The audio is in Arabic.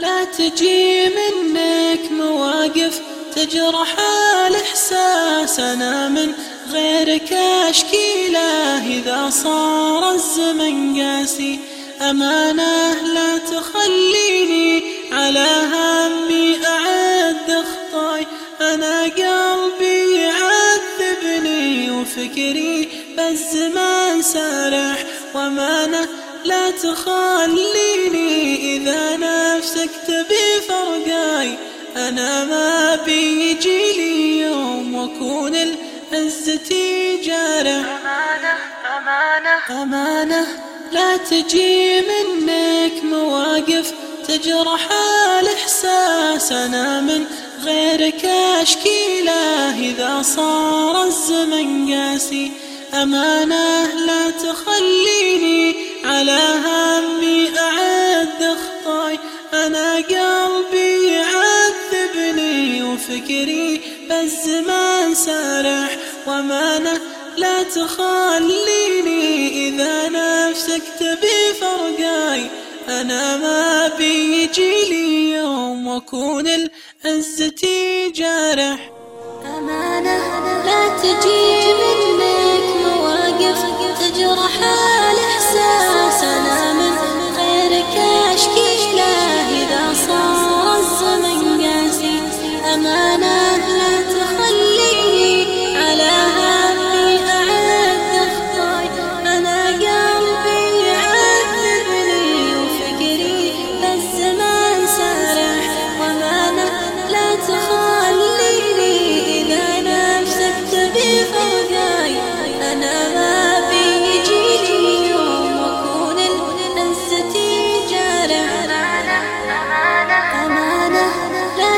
لا تجي منك مواقف تجرح الإحساس أنا من غيرك. أشكيله إذا صار الزمن قاسي. أمانة لا تخليني على همي أعد أخطاي. أنا قلبي يعذبني وفكري بالزمان سارح. وأمانة لا تخليني إذا نفسك تبي فرقاي. أنا ما بيجي لي يوم وأكون العزتي جارح أمانة أمانة. أمانة لا تجي منك مواقف تجرح الإحساس. أنا من غيرك أشكيله إذا صار الزمن قاسي. أمانة لا تخليني أنا قلبي يعذبني وفكري بالزمان سارح وأمانة لا تخليني إذا نفسك تبي فرقاي. أنا ما بيجي لي يوم وأكون العزتي جارح أمانة لا تجي أمانة لا على أخطاي. أنا قلبي يعذبني سارح لا تخليني إذا أنا ما يوم العزتي جارح. أمانة لا